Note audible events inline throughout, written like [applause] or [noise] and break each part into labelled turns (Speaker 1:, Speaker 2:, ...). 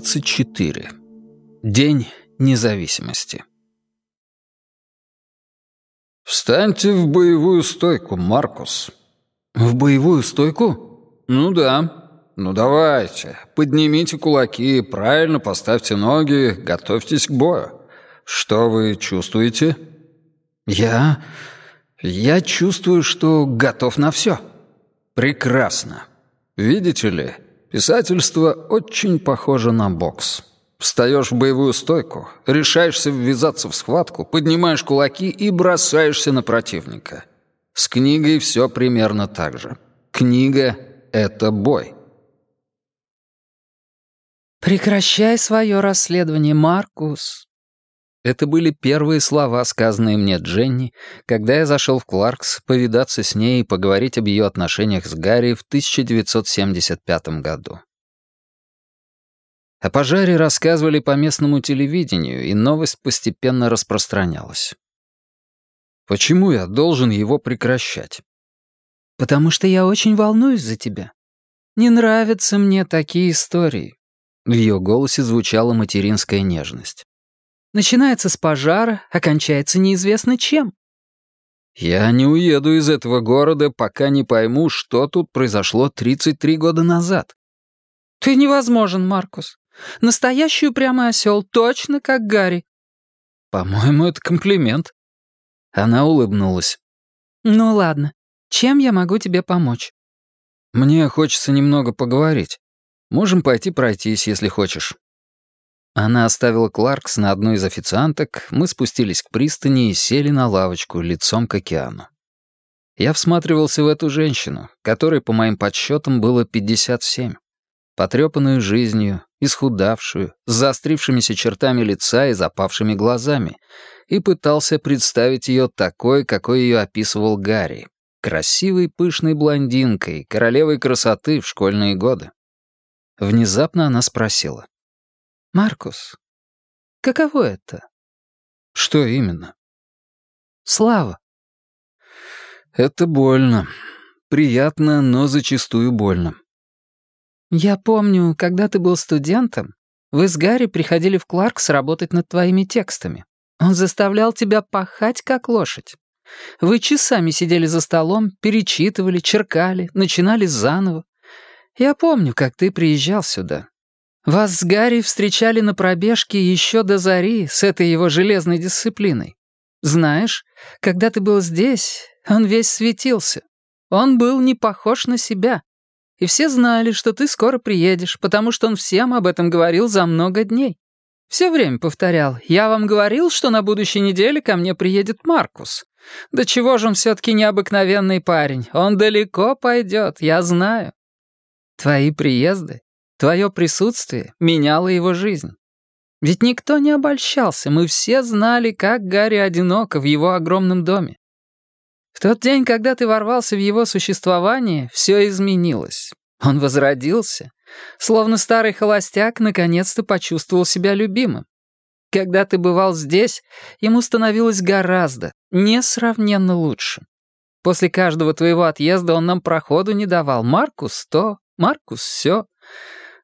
Speaker 1: 24. День независимости.
Speaker 2: «Встаньте в боевую стойку, Маркус».
Speaker 1: «В боевую стойку?»
Speaker 2: «Ну да. Ну давайте. Поднимите кулаки, правильно поставьте ноги, готовьтесь к бою. Что вы чувствуете?»
Speaker 1: «Я... я чувствую, что готов на все».
Speaker 2: «Прекрасно. Видите ли, писательство очень похоже на бокс». Встаешь в боевую стойку, решаешься ввязаться в схватку, поднимаешь кулаки и бросаешься на противника. С книгой все примерно так же. Книга — это бой.
Speaker 1: «Прекращай свое расследование, Маркус!» Это были первые слова, сказанные мне Дженни, когда я зашел в Кларкс повидаться с ней и поговорить об ее отношениях с Гарри в 1975 году. О пожаре рассказывали по местному телевидению, и новость постепенно распространялась. Почему я должен его прекращать? Потому что я очень волнуюсь за тебя. Не нравятся мне такие истории. В ее голосе звучала материнская нежность. Начинается с пожара, окончается неизвестно чем. Я не уеду из этого города, пока не пойму, что тут произошло 33 года назад. Ты невозможен, Маркус. Настоящий упрямый осел, точно как Гарри». «По-моему, это комплимент». Она улыбнулась. «Ну ладно. Чем я могу тебе помочь?» «Мне хочется немного поговорить. Можем пойти пройтись, если хочешь». Она оставила Кларкс на одной из официанток, мы спустились к пристани и сели на лавочку лицом к океану. Я всматривался в эту женщину, которой, по моим подсчетам, было 57 потрепанную жизнью, исхудавшую, с заострившимися чертами лица и запавшими глазами, и пытался представить ее такой, какой ее описывал Гарри, красивой пышной блондинкой, королевой красоты в школьные годы. Внезапно она спросила. «Маркус, каково это?» «Что именно?» «Слава». «Это больно. Приятно, но зачастую больно. «Я помню, когда ты был студентом, вы с Гарри приходили в Кларкс работать над твоими текстами. Он заставлял тебя пахать, как лошадь. Вы часами сидели за столом, перечитывали, черкали, начинали заново. Я помню, как ты приезжал сюда. Вас с Гарри встречали на пробежке еще до зари с этой его железной дисциплиной. Знаешь, когда ты был здесь, он весь светился. Он был не похож на себя и все знали, что ты скоро приедешь, потому что он всем об этом говорил за много дней. Все время повторял, я вам говорил, что на будущей неделе ко мне приедет Маркус. Да чего же он все-таки необыкновенный парень, он далеко пойдет, я знаю. Твои приезды, твое присутствие меняло его жизнь. Ведь никто не обольщался, мы все знали, как Гарри одиноко в его огромном доме. В тот день, когда ты ворвался в его существование, все изменилось. Он возродился. Словно старый холостяк наконец-то почувствовал себя любимым. Когда ты бывал здесь, ему становилось гораздо, несравненно лучше. После каждого твоего отъезда он нам проходу не давал. Маркус то, Маркус все.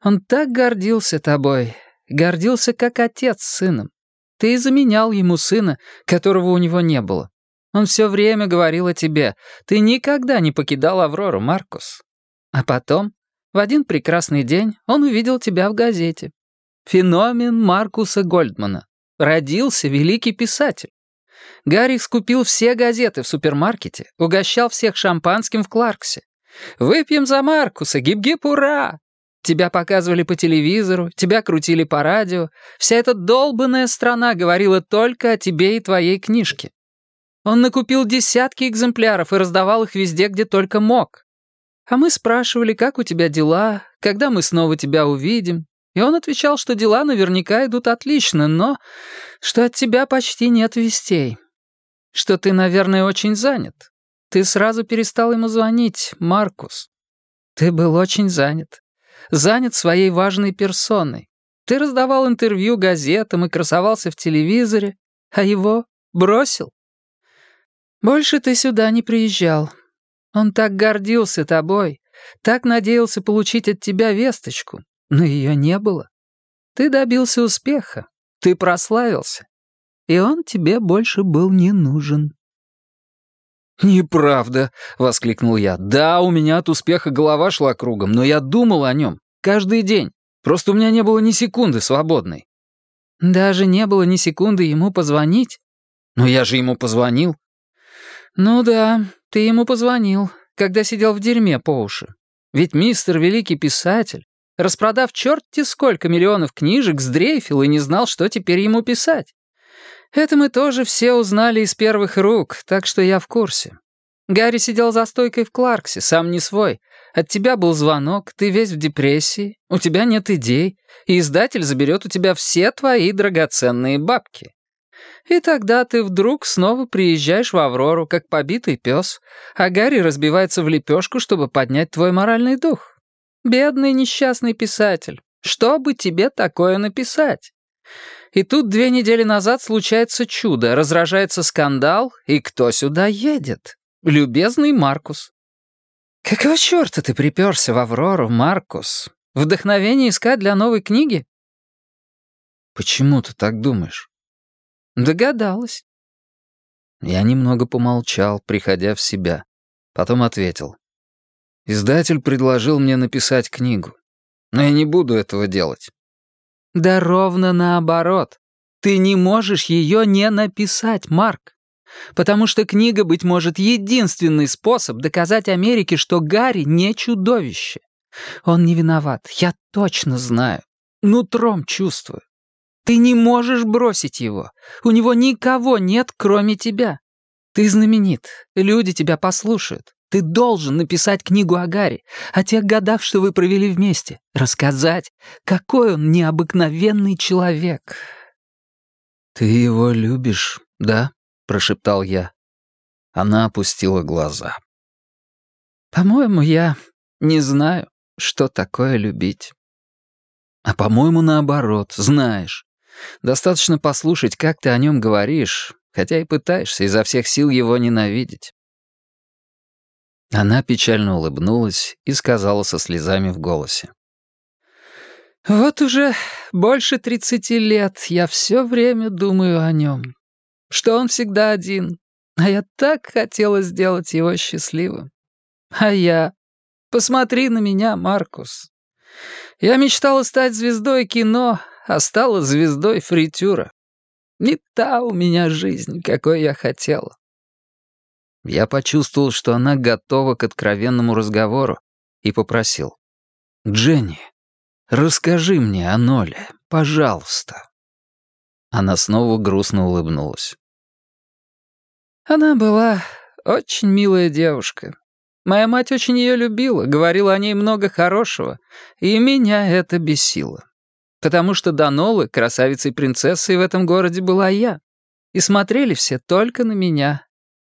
Speaker 1: Он так гордился тобой, гордился как отец с сыном. Ты и заменял ему сына, которого у него не было. Он все время говорил о тебе. Ты никогда не покидал Аврору, Маркус. А потом, в один прекрасный день, он увидел тебя в газете. Феномен Маркуса Гольдмана. Родился великий писатель. Гарри скупил все газеты в супермаркете, угощал всех шампанским в Кларксе. «Выпьем за Маркуса! Гиб-гиб, ура!» Тебя показывали по телевизору, тебя крутили по радио. Вся эта долбанная страна говорила только о тебе и твоей книжке. Он накупил десятки экземпляров и раздавал их везде, где только мог. А мы спрашивали, как у тебя дела, когда мы снова тебя увидим. И он отвечал, что дела наверняка идут отлично, но что от тебя почти нет вестей. Что ты, наверное, очень занят. Ты сразу перестал ему звонить, Маркус. Ты был очень занят. Занят своей важной персоной. Ты раздавал интервью газетам и красовался в телевизоре, а его бросил. Больше ты сюда не приезжал. Он так гордился тобой, так надеялся получить от тебя весточку, но ее не было. Ты добился успеха, ты прославился, и он тебе больше был не нужен».
Speaker 2: «Неправда!» — воскликнул я. «Да, у меня от успеха голова шла кругом, но я думал о нем каждый день. Просто у меня не было ни секунды свободной».
Speaker 1: «Даже не было ни секунды ему позвонить?»
Speaker 2: «Но я же ему позвонил».
Speaker 1: «Ну да, ты ему позвонил, когда сидел в дерьме по уши. Ведь мистер великий писатель, распродав черти сколько миллионов книжек, сдрейфил и не знал, что теперь ему писать. Это мы тоже все узнали из первых рук, так что я в курсе. Гарри сидел за стойкой в Кларксе, сам не свой. От тебя был звонок, ты весь в депрессии, у тебя нет идей, и издатель заберет у тебя все твои драгоценные бабки. И тогда ты вдруг снова приезжаешь в Аврору, как побитый пес, а Гарри разбивается в лепешку, чтобы поднять твой моральный дух. Бедный несчастный писатель, что бы тебе такое написать? И тут две недели назад случается чудо, разражается скандал, и кто сюда едет? Любезный Маркус. Какого черта ты приперся в Аврору, Маркус? Вдохновение искать для новой книги?
Speaker 2: Почему ты так думаешь?
Speaker 1: Догадалась.
Speaker 2: Я немного помолчал, приходя в себя. Потом ответил. Издатель предложил мне написать книгу. Но я не буду этого делать.
Speaker 1: Да ровно наоборот. Ты не можешь ее не написать, Марк. Потому что книга, быть может, единственный способ доказать Америке, что Гарри не чудовище. Он не виноват, я точно знаю. Нутром чувствую. Ты не можешь бросить его. У него никого нет, кроме тебя. Ты знаменит, люди тебя послушают. Ты должен написать книгу о Гарри, о тех годах, что вы провели вместе, рассказать, какой он необыкновенный человек».
Speaker 2: «Ты его любишь, да?» — прошептал я. Она опустила глаза.
Speaker 1: «По-моему, я не знаю, что такое любить».
Speaker 2: «А по-моему, наоборот, знаешь. Достаточно послушать, как ты о нем говоришь, хотя и пытаешься изо всех сил его ненавидеть. Она печально улыбнулась и сказала со слезами в голосе.
Speaker 1: «Вот уже больше тридцати лет я все время думаю о нем, что он всегда один, а я так хотела сделать его счастливым. А я... Посмотри на меня, Маркус. Я мечтала стать звездой кино, а стала звездой фритюра. Не та у меня жизнь, какой я хотела.
Speaker 2: Я почувствовал, что она готова к откровенному разговору, и попросил. «Дженни, расскажи мне о Ноле, пожалуйста». Она снова грустно улыбнулась.
Speaker 1: «Она была очень милая девушка. Моя мать очень ее любила, говорила о ней много хорошего, и меня это бесило. Потому что до Нолы красавицей-принцессой в этом городе была я, и смотрели все только на меня,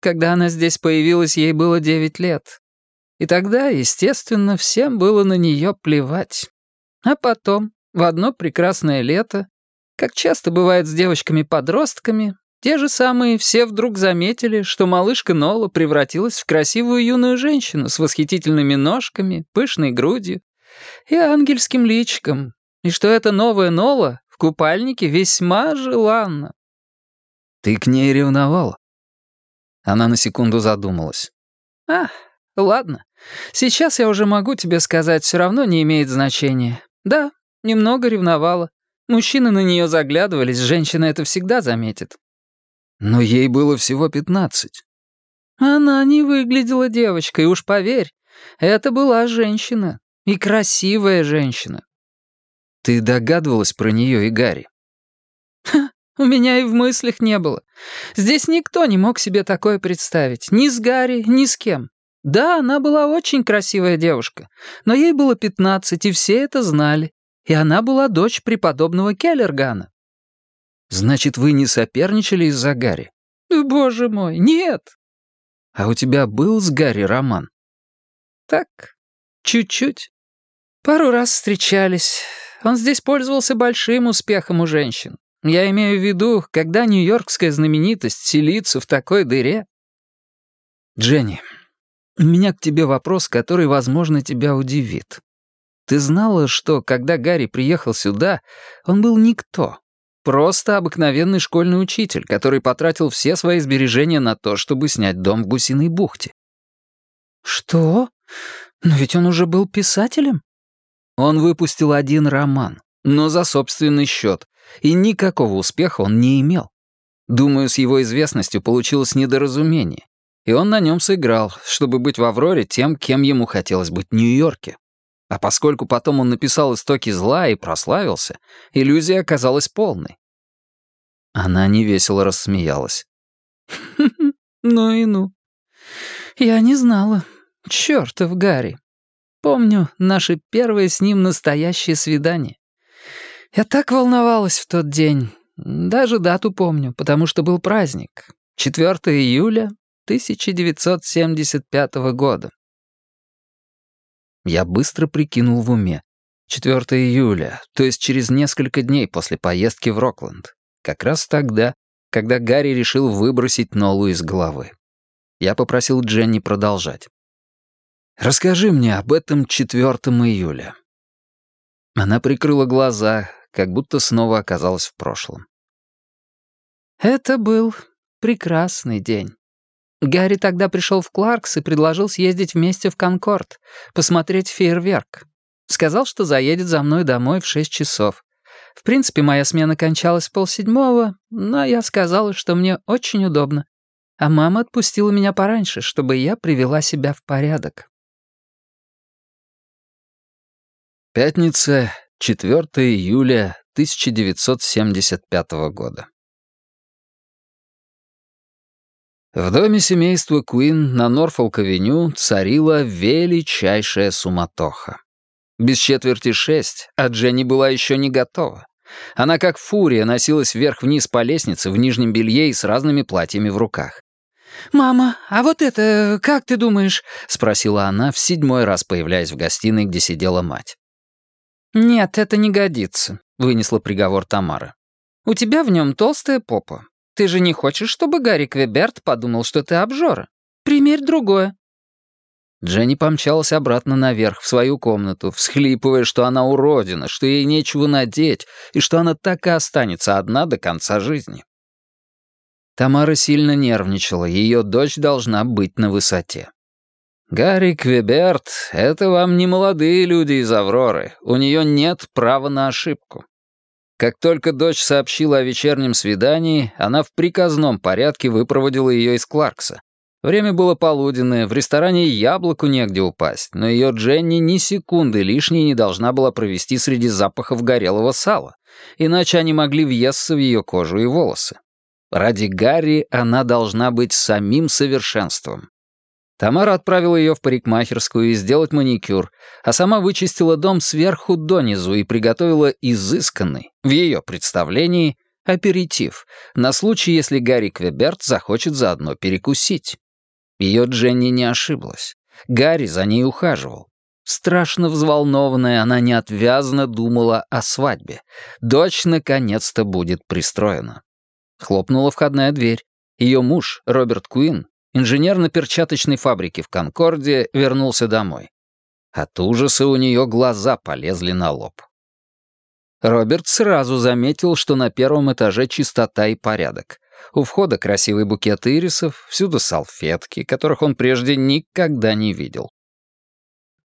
Speaker 1: когда она здесь появилась, ей было девять лет. И тогда, естественно, всем было на нее плевать. А потом, в одно прекрасное лето, как часто бывает с девочками-подростками, те же самые все вдруг заметили, что малышка Нола превратилась в красивую юную женщину с восхитительными ножками, пышной грудью и ангельским личиком, и что эта новая Нола в купальнике весьма желанна.
Speaker 2: «Ты к ней ревновала?» Она на секунду задумалась.
Speaker 1: «А, ладно. Сейчас я уже могу тебе сказать, все равно не имеет значения. Да, немного ревновала. Мужчины на нее заглядывались, женщина это всегда заметит».
Speaker 2: «Но ей было всего пятнадцать».
Speaker 1: «Она не выглядела девочкой, уж поверь. Это была женщина. И красивая женщина».
Speaker 2: «Ты догадывалась про нее и Гарри?»
Speaker 1: «Ха, у меня и в мыслях не было. Здесь никто не мог себе такое представить. Ни с Гарри, ни с кем. Да, она была очень красивая девушка, но ей было пятнадцать, и все это знали. И она была дочь преподобного Келлергана.
Speaker 2: Значит, вы не соперничали из-за Гарри?
Speaker 1: Боже мой, нет.
Speaker 2: А у тебя был с Гарри роман?
Speaker 1: Так, чуть-чуть. Пару раз встречались. Он здесь пользовался большим успехом у женщин. Я имею в виду, когда нью-йоркская знаменитость селится в такой дыре.
Speaker 2: Дженни, у меня к тебе вопрос, который, возможно, тебя удивит.
Speaker 1: Ты знала, что, когда Гарри приехал сюда, он был никто. Просто обыкновенный школьный учитель, который потратил все свои сбережения на то, чтобы снять дом в Гусиной бухте. Что? Но ведь он уже был писателем. Он выпустил один роман, но за собственный счет, и никакого успеха он не имел. Думаю, с его известностью получилось недоразумение, и он на нем сыграл, чтобы быть в «Авроре» тем, кем ему хотелось быть в Нью-Йорке. А поскольку потом он написал «Истоки зла» и прославился, иллюзия оказалась полной. Она невесело рассмеялась. [laughs] «Ну и ну. Я не знала. Чёртов Гарри. Помню наше первое с ним настоящее свидание. Я так волновалась в тот день. Даже дату помню, потому что был праздник. 4 июля 1975 года. Я быстро прикинул в уме. 4 июля, то есть через несколько дней после поездки в Рокленд. Как раз тогда, когда Гарри решил выбросить Нолу из головы. Я попросил Дженни продолжать. «Расскажи мне об этом 4 июля». Она прикрыла глаза, как будто снова оказалась в прошлом. Это был прекрасный день. Гарри тогда пришел в Кларкс и предложил съездить вместе в Конкорд, посмотреть фейерверк. Сказал, что заедет за мной домой в шесть часов. В принципе, моя смена кончалась в полседьмого, но я сказала, что мне очень удобно. А мама отпустила меня пораньше, чтобы я привела себя в порядок. Пятница, 4 июля 1975 года. В доме семейства Куин на Норфолк-авеню царила величайшая суматоха. Без четверти шесть, а Дженни была еще не готова. Она как фурия носилась вверх-вниз по лестнице в нижнем белье и с разными платьями в руках. «Мама, а вот это, как ты думаешь?» — спросила она, в седьмой раз появляясь в гостиной, где сидела мать. «Нет, это не годится», — вынесла приговор Тамара. «У тебя в нем толстая попа. Ты же не хочешь, чтобы Гарри Квеберт подумал, что ты обжора? Примерь другое». Дженни помчалась обратно наверх, в свою комнату, всхлипывая, что она уродина, что ей нечего надеть, и что она так и останется одна до конца жизни. Тамара сильно нервничала, ее дочь должна быть на высоте. «Гарри Квеберт — это вам не молодые люди из «Авроры», у нее нет права на ошибку. Как только дочь сообщила о вечернем свидании, она в приказном порядке выпроводила ее из Кларкса. Время было полуденное, в ресторане яблоку негде упасть, но ее Дженни ни секунды лишней не должна была провести среди запахов горелого сала, иначе они могли въесться в ее кожу и волосы. Ради Гарри она должна быть самим совершенством. Тамара отправила ее в парикмахерскую и сделать маникюр, а сама вычистила дом сверху донизу и приготовила изысканный, в ее представлении, аперитив, на случай, если Гарри Квеберт захочет заодно перекусить. Ее Дженни не ошиблась. Гарри за ней ухаживал. Страшно взволнованная, она неотвязно думала о свадьбе. Дочь наконец-то будет пристроена. Хлопнула входная дверь. Ее муж, Роберт Куин, инженер на перчаточной фабрике в Конкорде, вернулся домой. От ужаса у нее глаза полезли на лоб. Роберт сразу заметил, что на первом этаже чистота и порядок. У входа красивый букет ирисов, всюду салфетки, которых он прежде никогда не видел.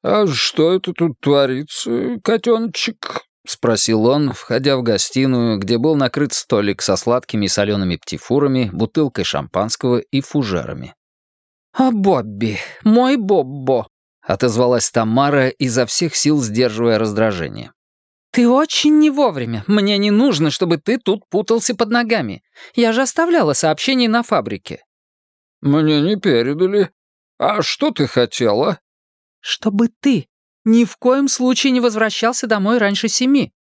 Speaker 1: «А что это тут творится, котеночек?» — спросил он, входя в гостиную, где был накрыт столик со сладкими и солеными птифурами, бутылкой шампанского и фужерами. «А Бобби, мой Боббо!» — отозвалась Тамара, изо всех сил сдерживая раздражение. «Ты очень не вовремя. Мне не нужно, чтобы ты тут путался под ногами. Я же оставляла сообщение на фабрике».
Speaker 2: «Мне не передали. А что ты хотела?»
Speaker 1: «Чтобы ты ни в коем случае не возвращался домой раньше семи».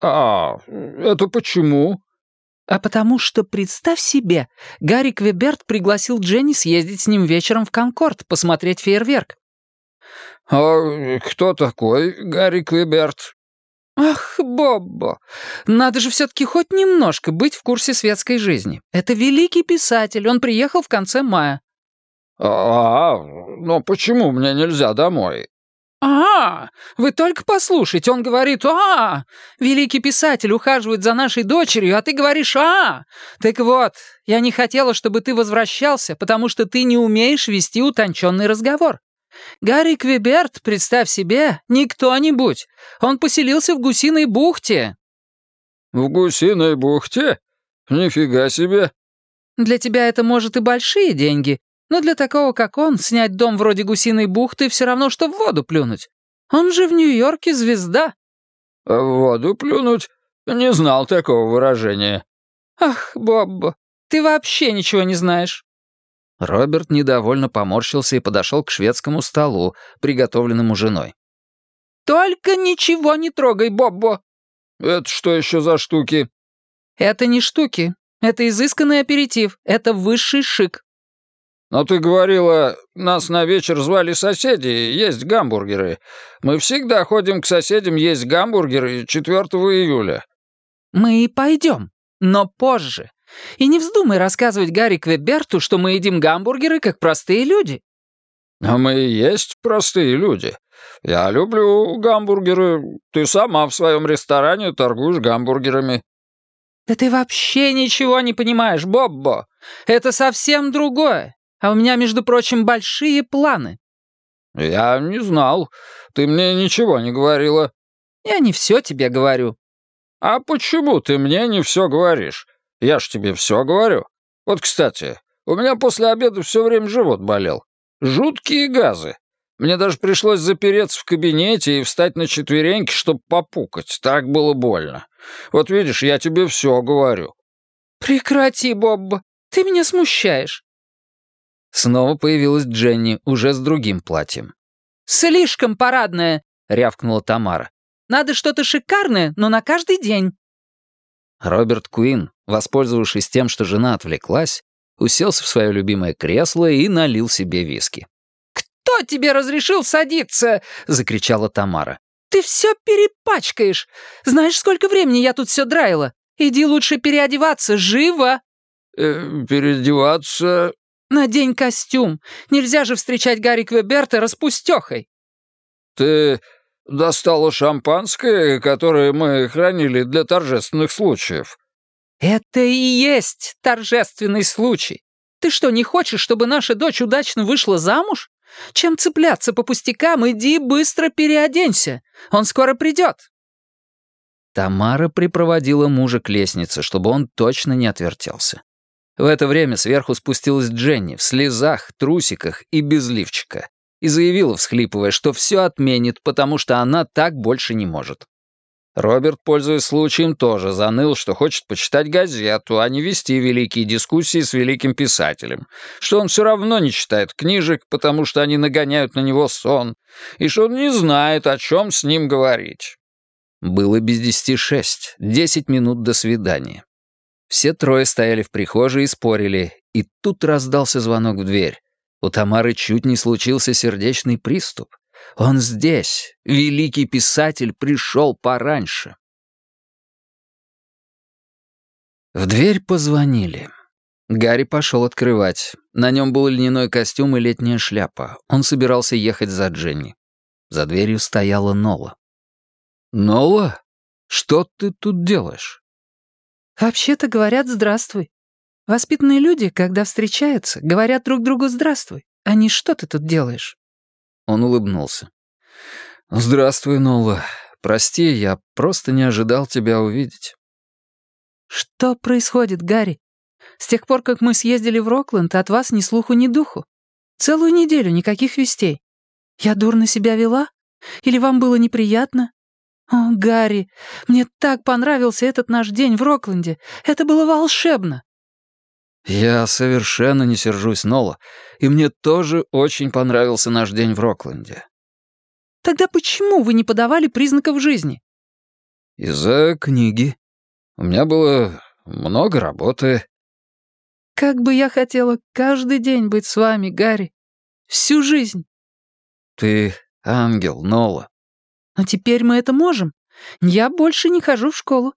Speaker 2: «А, это почему?»
Speaker 1: «А потому что, представь себе, Гарри Квеберт пригласил Дженни съездить с ним вечером в Конкорд, посмотреть фейерверк».
Speaker 2: «А кто такой Гарри Квеберт?»
Speaker 1: «Ах, Боббо, надо же все-таки хоть немножко быть в курсе светской жизни. Это великий писатель, он приехал в конце мая».
Speaker 2: «А, но почему мне нельзя домой?
Speaker 1: «А, вы только послушайте, он говорит «а». Великий писатель ухаживает за нашей дочерью, а ты говоришь «а». Так вот, я не хотела, чтобы ты возвращался, потому что ты не умеешь вести утонченный разговор. Гарри Квеберт, представь себе, не кто-нибудь. Он поселился в Гусиной бухте».
Speaker 2: «В Гусиной бухте? Нифига себе!»
Speaker 1: «Для тебя это, может, и большие деньги, но для такого, как он, снять дом вроде Гусиной бухты все равно, что в воду плюнуть. Он же в Нью-Йорке звезда».
Speaker 2: «В воду плюнуть? Не знал такого выражения».
Speaker 1: «Ах, Боббо, ты вообще ничего не знаешь».
Speaker 3: Роберт недовольно поморщился и подошел к шведскому столу, приготовленному женой.
Speaker 1: «Только ничего не трогай, Боббо!»
Speaker 2: «Это что еще за штуки?»
Speaker 1: «Это не штуки. Это изысканный аперитив. Это высший шик.
Speaker 2: «Но ты говорила, нас на вечер звали соседи есть гамбургеры. Мы всегда ходим к соседям есть гамбургеры 4 июля».
Speaker 1: «Мы и пойдем, но позже. И не вздумай рассказывать Гарри Квеберту, что мы едим гамбургеры, как простые люди».
Speaker 2: «А мы и есть простые люди. Я люблю гамбургеры. Ты сама в своем ресторане торгуешь гамбургерами».
Speaker 1: «Да ты вообще ничего не понимаешь, Боббо. Это совсем другое. А у меня, между прочим, большие планы».
Speaker 2: «Я не знал. Ты мне ничего не говорила».
Speaker 1: «Я не все тебе говорю».
Speaker 2: «А почему ты мне не все говоришь? Я ж тебе все говорю. Вот, кстати, у меня после обеда все время живот болел. Жуткие газы. Мне даже пришлось запереться в кабинете и встать на четвереньки, чтобы попукать. Так было больно. Вот видишь, я тебе все говорю».
Speaker 1: «Прекрати, Бобба. Ты меня смущаешь.
Speaker 3: Снова появилась Дженни, уже с другим платьем.
Speaker 1: «Слишком парадная!» — рявкнула Тамара. «Надо что-то шикарное, но на каждый день».
Speaker 3: Роберт Куин, воспользовавшись тем, что жена отвлеклась, уселся в свое любимое кресло и налил себе виски.
Speaker 1: «Кто тебе разрешил садиться?» — закричала Тамара. «Ты все перепачкаешь. Знаешь, сколько времени я тут все драила? Иди лучше переодеваться, живо!»
Speaker 2: э, «Переодеваться?»
Speaker 1: «Надень костюм. Нельзя же встречать Гарри Квеберта распустехой».
Speaker 2: «Ты достала шампанское, которое мы хранили для торжественных случаев?»
Speaker 1: «Это и есть торжественный случай. Ты что, не хочешь, чтобы наша дочь удачно вышла замуж? Чем цепляться по пустякам, иди быстро переоденься. Он скоро придет».
Speaker 3: Тамара припроводила мужа к лестнице, чтобы он точно не отвертелся. В это время сверху спустилась Дженни в слезах, трусиках и без лифчика и заявила, всхлипывая, что все отменит, потому что она так больше не может. Роберт, пользуясь случаем, тоже заныл, что хочет почитать газету, а не вести великие дискуссии с великим писателем, что он все равно не читает книжек, потому что они нагоняют на него сон, и что он не знает, о чем с ним говорить. Было без десяти шесть, десять минут до свидания. Все трое стояли в прихожей и спорили, и тут раздался звонок в дверь. У Тамары чуть не случился сердечный приступ. Он здесь, великий писатель, пришел пораньше. В дверь позвонили. Гарри пошел открывать. На нем был льняной костюм и летняя шляпа. Он собирался ехать за Дженни. За дверью стояла Нола. «Нола, что ты тут делаешь?»
Speaker 1: «Вообще-то говорят «здравствуй». Воспитанные люди, когда встречаются, говорят друг другу «здравствуй», а не «что ты тут делаешь».
Speaker 3: Он улыбнулся. «Здравствуй, Нола. Прости, я просто не ожидал тебя увидеть».
Speaker 1: «Что происходит, Гарри? С тех пор, как мы съездили в Рокленд, от вас ни слуху, ни духу. Целую неделю никаких вестей. Я дурно себя вела? Или вам было неприятно? «О, Гарри, мне так понравился этот наш день в Рокленде. Это было волшебно!»
Speaker 3: «Я совершенно не сержусь, Нола, и мне тоже очень понравился наш день в Рокленде».
Speaker 1: «Тогда почему вы не подавали признаков жизни?»
Speaker 3: «Из-за книги. У меня было много работы».
Speaker 1: «Как бы я хотела каждый день быть с вами, Гарри. Всю жизнь».
Speaker 3: «Ты ангел, Нола.
Speaker 1: Но теперь мы это можем. Я больше не хожу в школу».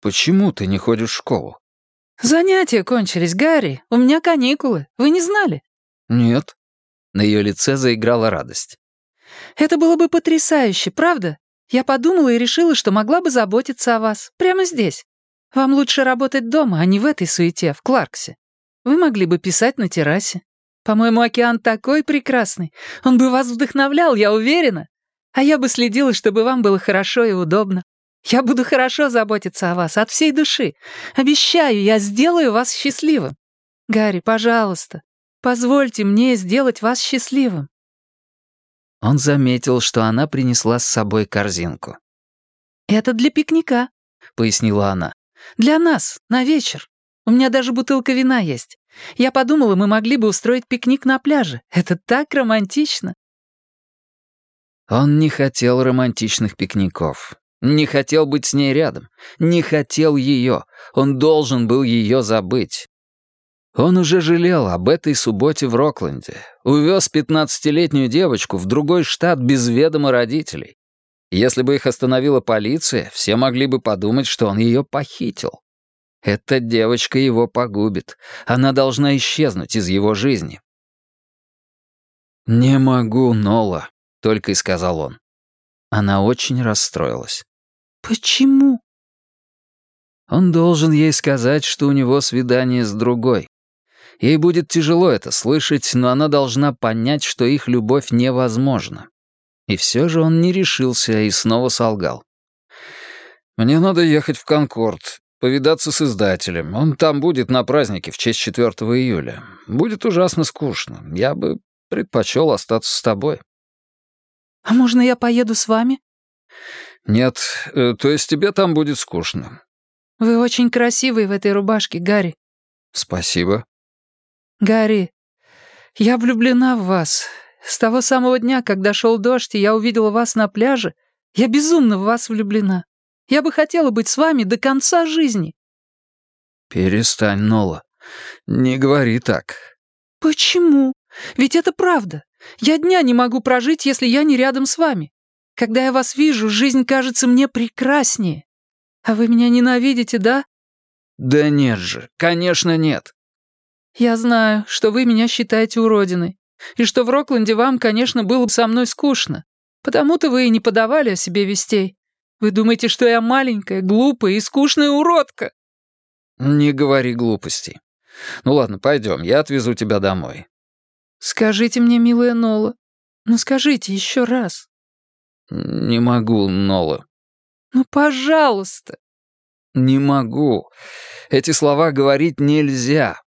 Speaker 3: «Почему ты не ходишь в школу?»
Speaker 1: «Занятия кончились, Гарри. У меня каникулы. Вы не знали?»
Speaker 3: «Нет». На ее лице заиграла радость.
Speaker 4: Это было бы потрясающе, правда? Я подумала и решила, что могла бы заботиться о вас. Прямо здесь. Вам лучше работать дома, а не в этой суете, в Кларксе. Вы могли бы писать на террасе. По-моему, океан такой прекрасный. Он бы вас вдохновлял, я уверена. А я бы следила, чтобы вам было хорошо и удобно. Я буду хорошо заботиться о вас, от всей души. Обещаю, я сделаю вас счастливым. Гарри, пожалуйста, позвольте мне сделать вас счастливым».
Speaker 1: Он заметил, что она принесла с собой корзинку.
Speaker 4: «Это для пикника», — пояснила она. «Для нас, на вечер. У меня даже бутылка вина есть. Я подумала, мы могли бы устроить пикник на пляже. Это так романтично».
Speaker 1: Он не хотел романтичных пикников. Не хотел быть с ней рядом. Не хотел ее. Он должен был ее забыть. Он уже жалел об этой субботе в Рокленде. Увез пятнадцатилетнюю девочку в другой штат без ведома родителей. Если бы их остановила полиция, все могли бы подумать, что он ее похитил. Эта девочка его погубит. Она должна исчезнуть из его жизни. «Не могу, Нола», — только и сказал он. Она очень расстроилась.
Speaker 4: «Почему?»
Speaker 1: Он должен ей сказать, что у него свидание с другой. Ей будет тяжело это слышать, но она должна понять, что их любовь невозможна. И все же он не решился и снова солгал. «Мне надо ехать в Конкорд, повидаться с издателем. Он там будет на празднике в честь 4 июля. Будет ужасно скучно. Я бы предпочел остаться с тобой».
Speaker 4: «А можно я поеду с вами?»
Speaker 1: «Нет, э, то есть тебе там будет скучно».
Speaker 4: «Вы очень красивый в этой рубашке, Гарри».
Speaker 1: «Спасибо».
Speaker 4: «Гарри, я влюблена в вас. С того самого дня, когда шел дождь, и я увидела вас на пляже, я безумно в вас влюблена. Я бы хотела быть с вами до конца жизни».
Speaker 1: «Перестань, Нола. Не говори так».
Speaker 4: «Почему? Ведь это правда. Я дня не могу прожить, если я не рядом с вами. Когда я вас вижу, жизнь кажется мне прекраснее. А вы меня ненавидите, да?»
Speaker 1: «Да нет же, конечно нет».
Speaker 4: «Я знаю, что вы меня считаете уродиной, и что в Рокленде вам, конечно, было бы со мной скучно. Потому-то вы и не подавали о себе вестей. Вы думаете, что я маленькая, глупая и скучная уродка?»
Speaker 1: «Не говори глупостей. Ну ладно, пойдем, я отвезу тебя домой».
Speaker 4: «Скажите мне, милая Нола, ну скажите еще раз».
Speaker 1: «Не могу, Нола».
Speaker 4: «Ну, пожалуйста».
Speaker 1: «Не могу. Эти слова говорить нельзя».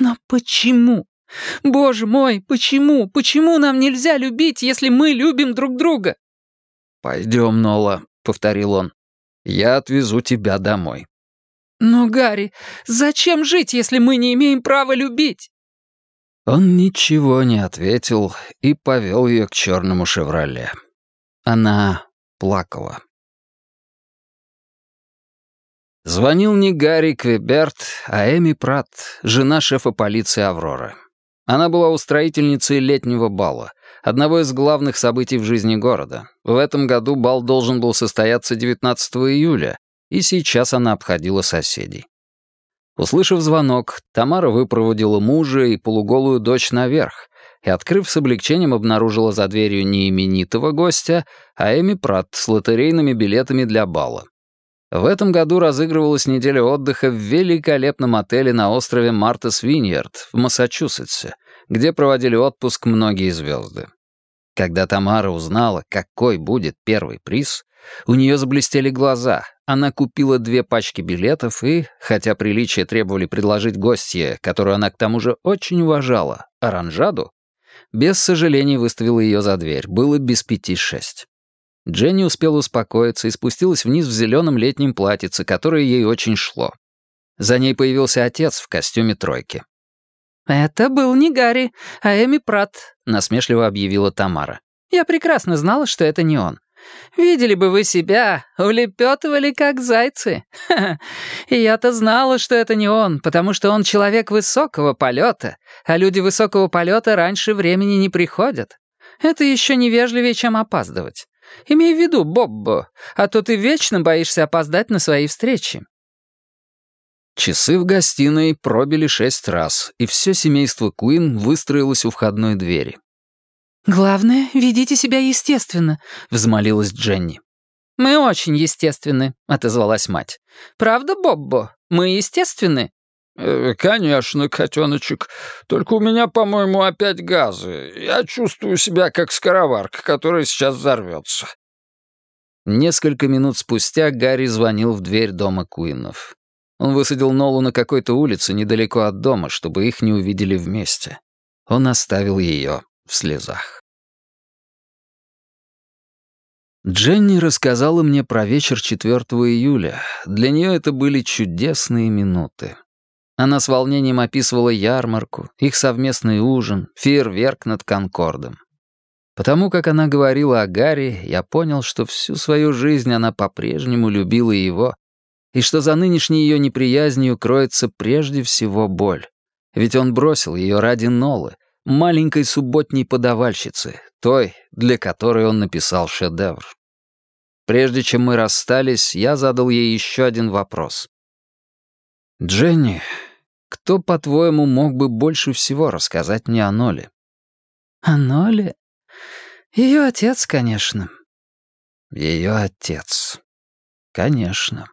Speaker 4: «Но почему? Боже мой, почему? Почему нам нельзя любить, если мы любим друг друга?»
Speaker 1: «Пойдем, Нола», — повторил он. «Я отвезу тебя домой».
Speaker 4: «Но, Гарри, зачем жить, если мы не имеем права любить?»
Speaker 1: Он ничего не ответил и повел ее к черному «Шевроле». Она плакала. Звонил не Гарри Квеберт, а Эми Пратт, жена шефа полиции Авроры. Она была устроительницей летнего бала, одного из главных событий в жизни города. В этом году бал должен был состояться 19 июля, и сейчас она обходила соседей. Услышав звонок, Тамара выпроводила мужа и полуголую дочь наверх, и, открыв с облегчением, обнаружила за дверью не именитого гостя, а Эми Пратт с лотерейными билетами для бала. В этом году разыгрывалась неделя отдыха в великолепном отеле на острове Мартас Виньярд в Массачусетсе, где проводили отпуск многие звезды. Когда Тамара узнала, какой будет первый приз, у нее заблестели глаза. Она купила две пачки билетов и, хотя приличия требовали предложить гостье, которую она к тому же очень уважала, оранжаду, без сожалений выставила ее за дверь, было без пяти шесть. Дженни успела успокоиться и спустилась вниз в зеленом летнем платьице, которое ей очень шло. За ней появился отец в костюме тройки.
Speaker 4: «Это был не Гарри, а Эми Пратт», — насмешливо объявила Тамара. «Я прекрасно знала, что это не он. Видели бы вы себя, улепетывали как зайцы. И [laughs] я-то знала, что это не он, потому что он человек высокого полета, а люди высокого полета раньше времени не приходят. Это еще невежливее, чем опаздывать. Имей в виду, Боббо, а то ты вечно боишься опоздать на свои встречи».
Speaker 1: Часы в гостиной пробили шесть раз, и все семейство Куин выстроилось у входной двери.
Speaker 4: «Главное, ведите себя естественно», — взмолилась Дженни. «Мы очень естественны», — отозвалась мать. «Правда, Боббо? Мы естественны?»
Speaker 2: «Э, «Конечно, котеночек. Только у меня, по-моему, опять газы. Я чувствую себя как скороварка, которая сейчас взорвется».
Speaker 1: Несколько минут спустя Гарри звонил в дверь дома Куинов. Он высадил Нолу на какой-то улице недалеко от дома, чтобы их не увидели вместе. Он оставил ее в слезах. Дженни рассказала мне про вечер 4 июля. Для нее это были чудесные минуты. Она с волнением описывала ярмарку, их совместный ужин, фейерверк над Конкордом. Потому как она говорила о Гарри, я понял, что всю свою жизнь она по-прежнему любила его, и что за нынешней ее неприязнью кроется прежде всего боль. Ведь он бросил ее ради Нолы, маленькой субботней подавальщицы, той, для которой он написал шедевр. Прежде чем мы расстались, я задал ей еще один вопрос. «Дженни, кто, по-твоему, мог бы больше всего рассказать мне о Ноле?»
Speaker 4: «О Ноле? Ее отец, конечно».
Speaker 1: «Ее отец. Конечно».